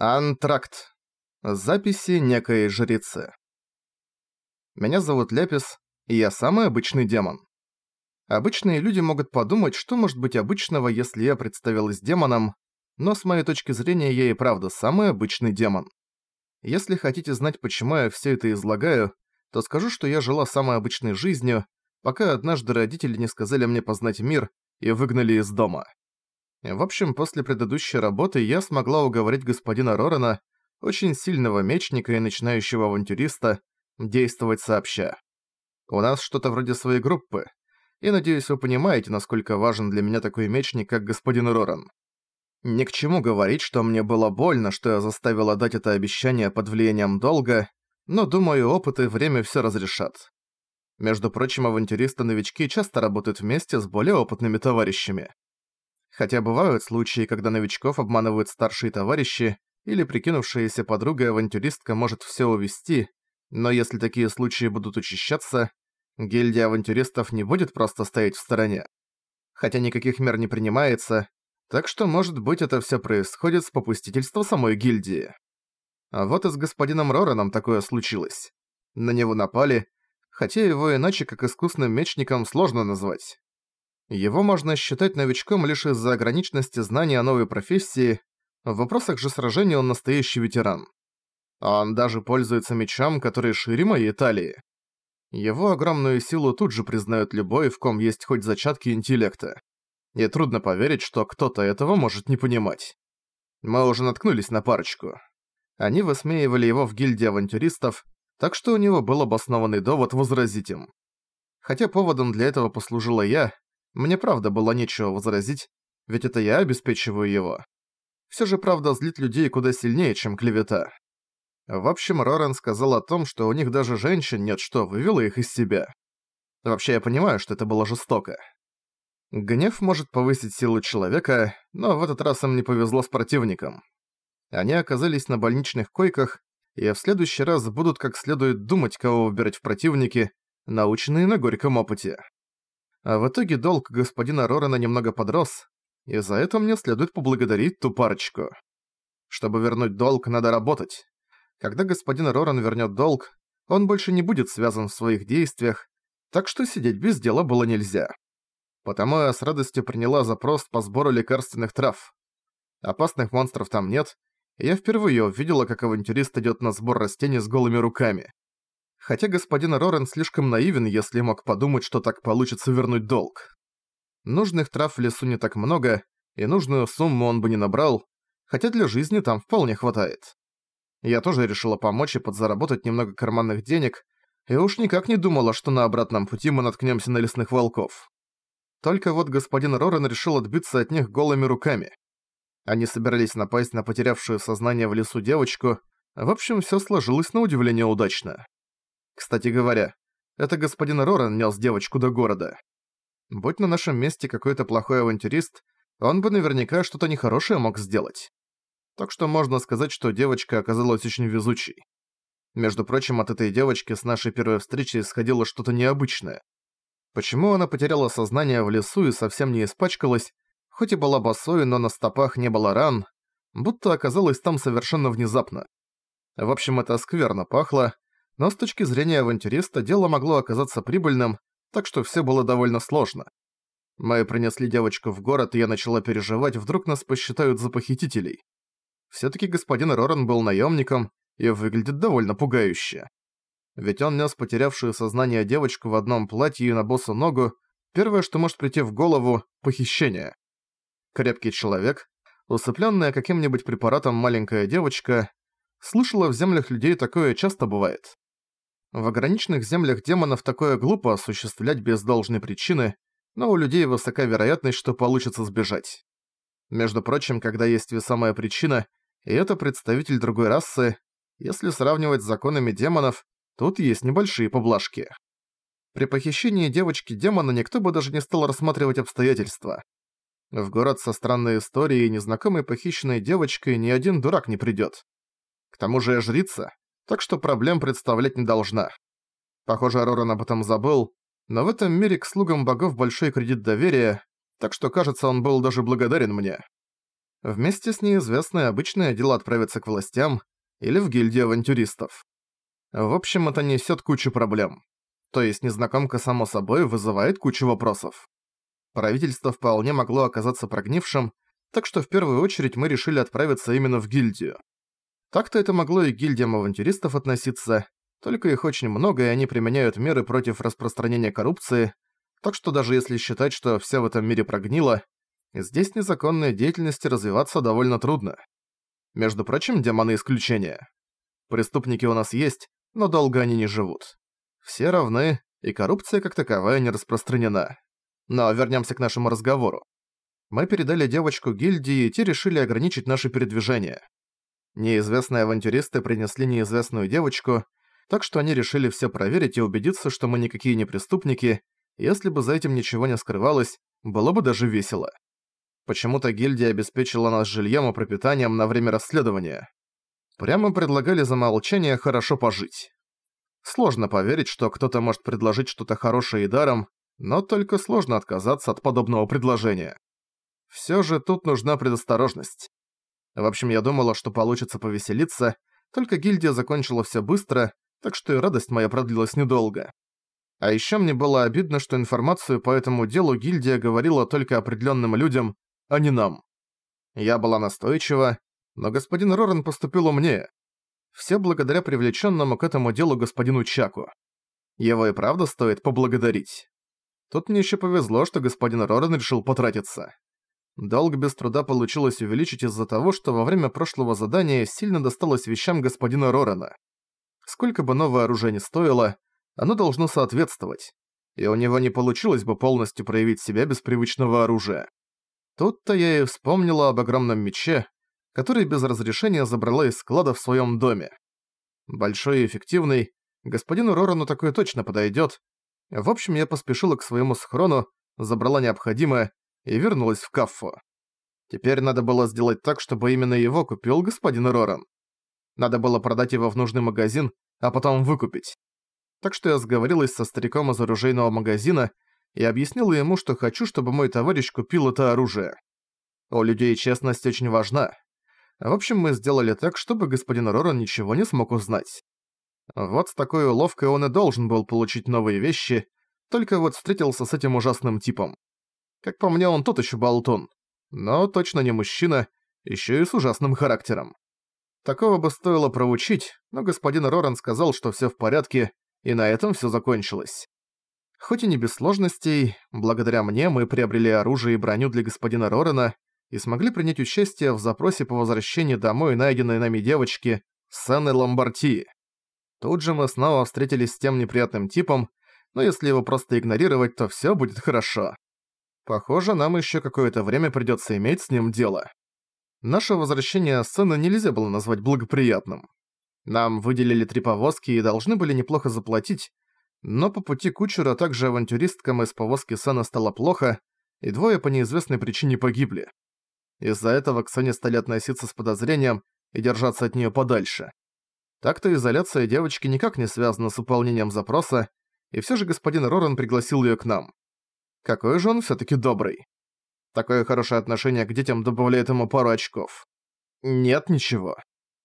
Антракт. Записи некой жрицы. Меня зовут Ляпис, и я самый обычный демон. Обычные люди могут подумать, что может быть обычного, если я представилась демоном, но с моей точки зрения я и правда самый обычный демон. Если хотите знать, почему я все это излагаю, то скажу, что я жила самой обычной жизнью, пока однажды родители не сказали мне познать мир и выгнали из дома. В общем, после предыдущей работы я смогла уговорить господина Рорана, очень сильного мечника и начинающего авантюриста, действовать сообща. У нас что-то вроде своей группы, и надеюсь, вы понимаете, насколько важен для меня такой мечник, как господин Роран. Ни к чему говорить, что мне было больно, что я заставила дать это обещание под влиянием долга, но, думаю, опыт и время все разрешат. Между прочим, авантюристы-новички часто работают вместе с более опытными товарищами. Хотя бывают случаи, когда новичков обманывают старшие товарищи, или прикинувшаяся подруга-авантюристка может все увести, но если такие случаи будут учащаться, гильдия авантюристов не будет просто стоять в стороне. Хотя никаких мер не принимается, так что, может быть, это все происходит с попустительства самой гильдии. А вот и с господином Рораном такое случилось. На него напали, хотя его иначе как искусным мечником сложно назвать. Его можно считать новичком лишь из-за ограниченности знаний о новой профессии, в вопросах же сражений он настоящий ветеран. Он даже пользуется мечом, который шире моей талии. Его огромную силу тут же признают любой, в ком есть хоть зачатки интеллекта. И трудно поверить, что кто-то этого может не понимать. Мы уже наткнулись на парочку. Они высмеивали его в гильдии авантюристов, так что у него был обоснованный довод возразить им. Хотя поводом для этого послужила я, мне правда было нечего возразить, ведь это я обеспечиваю его. Всё же правда злит людей куда сильнее, чем клевета. В общем, Рорен сказал о том, что у них даже женщин нет, что вывело их из себя. Вообще, я понимаю, что это было жестоко. Гнев может повысить силу человека, но в этот раз им не повезло с противником. Они оказались на больничных койках, и в следующий раз будут как следует думать, кого выбирать в противники, наученные на горьком опыте. А в итоге долг господина Рорана немного подрос, и за это мне следует поблагодарить ту парочку. Чтобы вернуть долг, надо работать. Когда господин Роран вернет долг, он больше не будет связан в своих действиях, так что сидеть без дела было нельзя. Потому я с радостью приняла запрос по сбору лекарственных трав. Опасных монстров там нет, и я впервые увидела, как авантюрист идет на сбор растений с голыми руками хотя господин Рорен слишком наивен, если мог подумать, что так получится вернуть долг. Нужных трав в лесу не так много, и нужную сумму он бы не набрал, хотя для жизни там вполне хватает. Я тоже решила помочь и подзаработать немного карманных денег, и уж никак не думала, что на обратном пути мы наткнемся на лесных волков. Только вот господин Рорен решил отбиться от них голыми руками. Они собирались напасть на потерявшую сознание в лесу девочку, в общем, все сложилось на удивление удачно. Кстати говоря, это господин Роран нес девочку до города. Будь на нашем месте какой-то плохой авантюрист, он бы наверняка что-то нехорошее мог сделать. Так что можно сказать, что девочка оказалась очень везучей. Между прочим, от этой девочки с нашей первой встречи исходило что-то необычное. Почему она потеряла сознание в лесу и совсем не испачкалась, хоть и была босой, но на стопах не было ран, будто оказалась там совершенно внезапно. В общем, это скверно пахло, но с точки зрения авантюриста дело могло оказаться прибыльным, так что все было довольно сложно. Мы принесли девочку в город, и я начала переживать, вдруг нас посчитают за похитителей. Всё-таки господин Роран был наёмником и выглядит довольно пугающе. Ведь он нес потерявшую сознание девочку в одном платье и на босу ногу, первое, что может прийти в голову – похищение. Крепкий человек, усыплённая каким-нибудь препаратом маленькая девочка, слышала в землях людей такое часто бывает. В ограниченных землях демонов такое глупо осуществлять без должной причины, но у людей высока вероятность, что получится сбежать. Между прочим, когда есть весомая причина, и это представитель другой расы, если сравнивать с законами демонов, тут есть небольшие поблажки. При похищении девочки-демона никто бы даже не стал рассматривать обстоятельства. В город со странной историей и незнакомой похищенной девочкой ни один дурак не придёт. К тому же жрица, так что проблем представлять не должна. Похоже, Роран об этом забыл, но в этом мире к слугам богов большой кредит доверия, так что, кажется, он был даже благодарен мне. Вместе с неизвестной обычное дело отправиться к властям или в гильдию авантюристов. В общем, это несет кучу проблем. То есть незнакомка само собой вызывает кучу вопросов. Правительство вполне могло оказаться прогнившим, так что в первую очередь мы решили отправиться именно в гильдию. Так-то это могло и к гильдиям авантюристов относиться, только их очень много, и они применяют меры против распространения коррупции, так что даже если считать, что все в этом мире прогнило, здесь незаконной деятельности развиваться довольно трудно. Между прочим, демоны исключения. Преступники у нас есть, но долго они не живут. Все равны, и коррупция как таковая не распространена. Но вернемся к нашему разговору. Мы передали девочку гильдии, и те решили ограничить наши передвижения. Неизвестные авантюристы принесли неизвестную девочку, так что они решили все проверить и убедиться, что мы никакие не преступники, если бы за этим ничего не скрывалось, было бы даже весело. Почему-то гильдия обеспечила нас жильем и пропитанием на время расследования. Прямо предлагали за молчание хорошо пожить. Сложно поверить, что кто-то может предложить что-то хорошее и даром, но только сложно отказаться от подобного предложения. Всё же тут нужна предосторожность. В общем, я думала, что получится повеселиться, только гильдия закончила всё быстро, так что и радость моя продлилась недолго. А ещё мне было обидно, что информацию по этому делу гильдия говорила только определённым людям, а не нам. Я была настойчива, но господин Роран поступил умнее. Все благодаря привлечённому к этому делу господину Чаку. Его и правда стоит поблагодарить. Тут мне ещё повезло, что господин Роран решил потратиться. Долг без труда получилось увеличить из-за того, что во время прошлого задания сильно досталось вещам господина Рорана. Сколько бы новое оружие ни стоило, оно должно соответствовать. И у него не получилось бы полностью проявить себя без привычного оружия. Тут-то я и вспомнила об огромном мече, который без разрешения забрала из склада в своем доме. Большой и эффективный, господину Рорану такой точно подойдет. В общем, я поспешила к своему схрону, забрала необходимое и вернулась в каффу. Теперь надо было сделать так, чтобы именно его купил господин Роран. Надо было продать его в нужный магазин, а потом выкупить. Так что я сговорилась со стариком из оружейного магазина и объяснила ему, что хочу, чтобы мой товарищ купил это оружие. У людей честность очень важна. В общем, мы сделали так, чтобы господин Роран ничего не смог узнать. Вот с такой уловкой он и должен был получить новые вещи, только вот встретился с этим ужасным типом. Как по мне, он тот еще болтун. Но точно не мужчина, еще и с ужасным характером. Такого бы стоило проучить, но господин Роран сказал, что все в порядке, и на этом все закончилось. Хоть и не без сложностей, благодаря мне мы приобрели оружие и броню для господина Рорана и смогли принять участие в запросе по возвращению домой найденной нами девочки Сенны Ламбарти. Тут же мы снова встретились с тем неприятным типом, но если его просто игнорировать, то все будет хорошо. Похоже, нам еще какое-то время придется иметь с ним дело. Наше возвращение сцены нельзя было назвать благоприятным. Нам выделили три повозки и должны были неплохо заплатить, но по пути кучера также авантюристкам из повозки Сана стало плохо, и двое по неизвестной причине погибли. Из-за этого к Сане стали относиться с подозрением и держаться от нее подальше. Так-то изоляция девочки никак не связана с выполнением запроса, и все же господин Роран пригласил ее к нам. Какой же он всё-таки добрый. Такое хорошее отношение к детям добавляет ему пару очков. Нет ничего.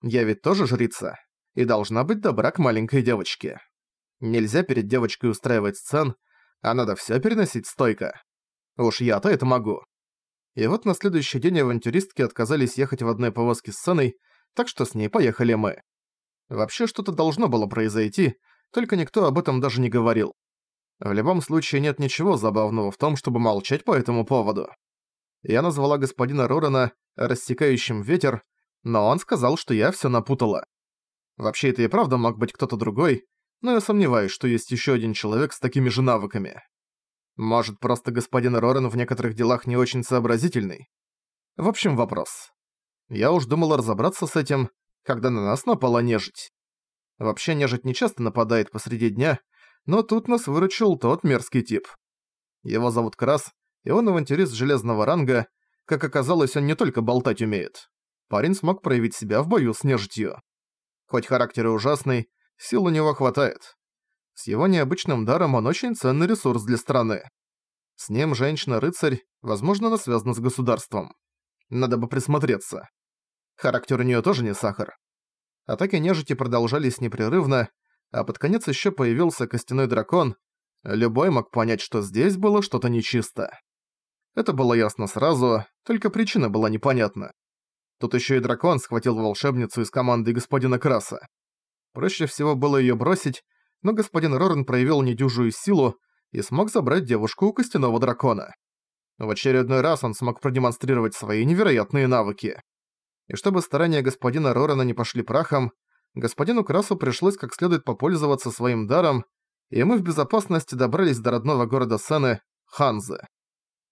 Я ведь тоже жрица, и должна быть добра к маленькой девочке. Нельзя перед девочкой устраивать сцен, а надо всё переносить стойко. Уж я-то это могу. И вот на следующий день авантюристки отказались ехать в одной повозке с сценой, так что с ней поехали мы. Вообще что-то должно было произойти, только никто об этом даже не говорил. В любом случае нет ничего забавного в том, чтобы молчать по этому поводу. Я назвала господина Рорана «рассекающим ветер», но он сказал, что я всё напутала. Вообще это и правда мог быть кто-то другой, но я сомневаюсь, что есть ещё один человек с такими же навыками. Может, просто господин Роран в некоторых делах не очень сообразительный? В общем, вопрос. Я уж думала разобраться с этим, когда на нас напала нежить. Вообще нежить не часто нападает посреди дня, но тут нас выручил тот мерзкий тип. Его зовут Крас, и он авантюрист железного ранга. Как оказалось, он не только болтать умеет. Парень смог проявить себя в бою с нежитью. Хоть характер и ужасный, сил у него хватает. С его необычным даром он очень ценный ресурс для страны. С ним женщина-рыцарь, возможно, она связана с государством. Надо бы присмотреться. Характер у неё тоже не сахар. Атаки нежити продолжались непрерывно, а под конец ещё появился костяной дракон. Любой мог понять, что здесь было что-то нечисто. Это было ясно сразу, только причина была непонятна. Тут ещё и дракон схватил волшебницу из команды господина Краса. Проще всего было её бросить, но господин Рорен проявил недюжую силу и смог забрать девушку у костяного дракона. В очередной раз он смог продемонстрировать свои невероятные навыки. И чтобы старания господина Рорена не пошли прахом, господину Красу пришлось как следует попользоваться своим даром, и мы в безопасности добрались до родного города Сены, Ханзы.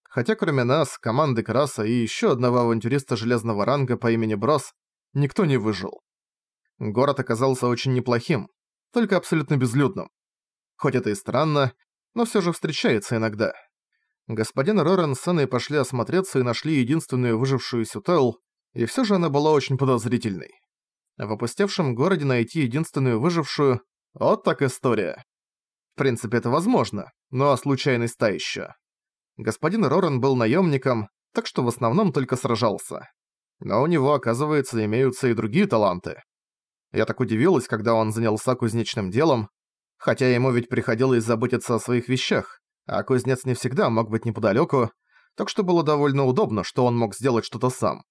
Хотя кроме нас, команды Краса и еще одного авантюриста железного ранга по имени Брос, никто не выжил. Город оказался очень неплохим, только абсолютно безлюдным. Хоть это и странно, но все же встречается иногда. Господин Рорен с Энной пошли осмотреться и нашли единственную выжившую Сютел, и все же она была очень подозрительной. В опустевшем городе найти единственную выжившую – вот так история. В принципе, это возможно, но случайность та еще. Господин Рорен был наемником, так что в основном только сражался. Но у него, оказывается, имеются и другие таланты. Я так удивилась, когда он занялся кузнечным делом, хотя ему ведь приходилось заботиться о своих вещах, а кузнец не всегда мог быть неподалеку, так что было довольно удобно, что он мог сделать что-то сам.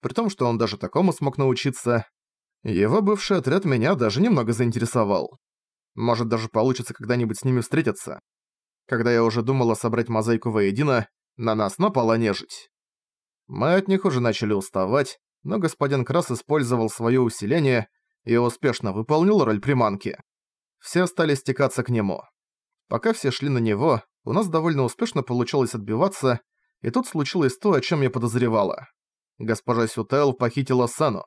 При том, что он даже такому смог научиться, его бывший отряд меня даже немного заинтересовал. Может, даже получится когда-нибудь с ними встретиться. Когда я уже думала собрать мозаику воедино, на нас напала нежить. Мы от них уже начали уставать, но господин Крас использовал свое усиление и успешно выполнил роль приманки. Все стали стекаться к нему. Пока все шли на него, у нас довольно успешно получалось отбиваться, и тут случилось то, о чем я подозревала. Госпожа Сютел похитила Сану.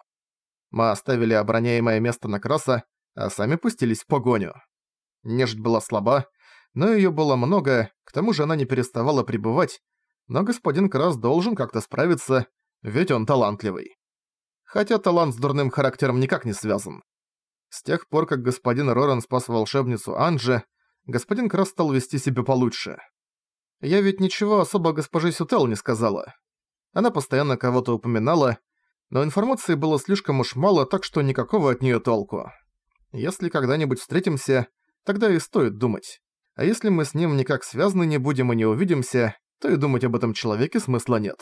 Мы оставили обороняемое место на Краса, а сами пустились в погоню. Нежить была слаба, но её было много, к тому же она не переставала пребывать, но господин Крас должен как-то справиться, ведь он талантливый хотя талант с дурным характером никак не связан. С тех пор, как господин Роран спас волшебницу Анджи, господин Крас стал вести себя получше. Я ведь ничего особо госпоже Сютел не сказала. Она постоянно кого-то упоминала, но информации было слишком уж мало, так что никакого от неё толку. Если когда-нибудь встретимся, тогда и стоит думать. А если мы с ним никак связаны не будем и не увидимся, то и думать об этом человеке смысла нет.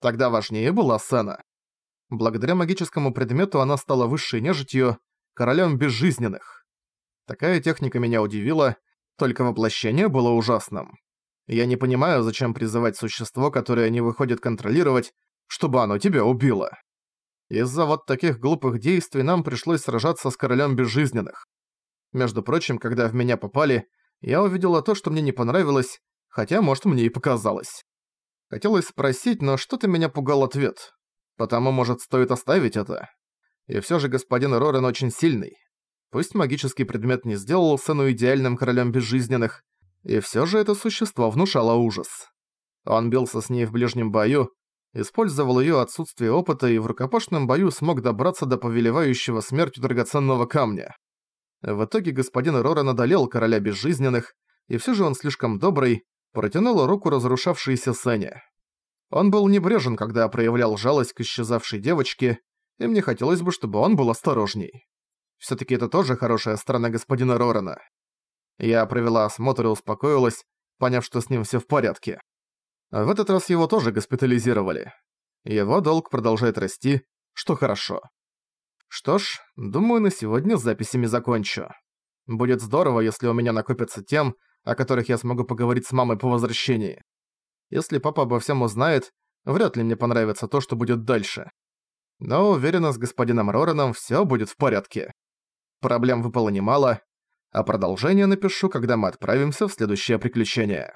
Тогда важнее была сцена. Благодаря магическому предмету она стала высшей нежитью, королем безжизненных. Такая техника меня удивила, только воплощение было ужасным. Я не понимаю, зачем призывать существо, которое не выходит контролировать, чтобы оно тебя убило. Из-за вот таких глупых действий нам пришлось сражаться с королем безжизненных. Между прочим, когда в меня попали, я увидела то, что мне не понравилось, хотя, может, мне и показалось. Хотелось спросить, но что-то меня пугал ответ. Потому, может, стоит оставить это? И всё же господин Рорен очень сильный. Пусть магический предмет не сделал сыну идеальным королем безжизненных, и всё же это существо внушало ужас. Он бился с ней в ближнем бою, использовал её отсутствие опыта и в рукопашном бою смог добраться до повелевающего смертью драгоценного камня. В итоге господин Рорен одолел короля безжизненных, и всё же он слишком добрый, протянул руку разрушавшейся Сене. Он был небрежен, когда проявлял жалость к исчезавшей девочке, и мне хотелось бы, чтобы он был осторожней. Всё-таки это тоже хорошая сторона господина Рорана. Я провела осмотр и успокоилась, поняв, что с ним всё в порядке. В этот раз его тоже госпитализировали. Его долг продолжает расти, что хорошо. Что ж, думаю, на сегодня с записями закончу. Будет здорово, если у меня накопится тем, о которых я смогу поговорить с мамой по возвращении. Если папа обо всем узнает, вряд ли мне понравится то, что будет дальше. Но уверена, с господином Рораном всё будет в порядке. Проблем выпало немало, а продолжение напишу, когда мы отправимся в следующее приключение.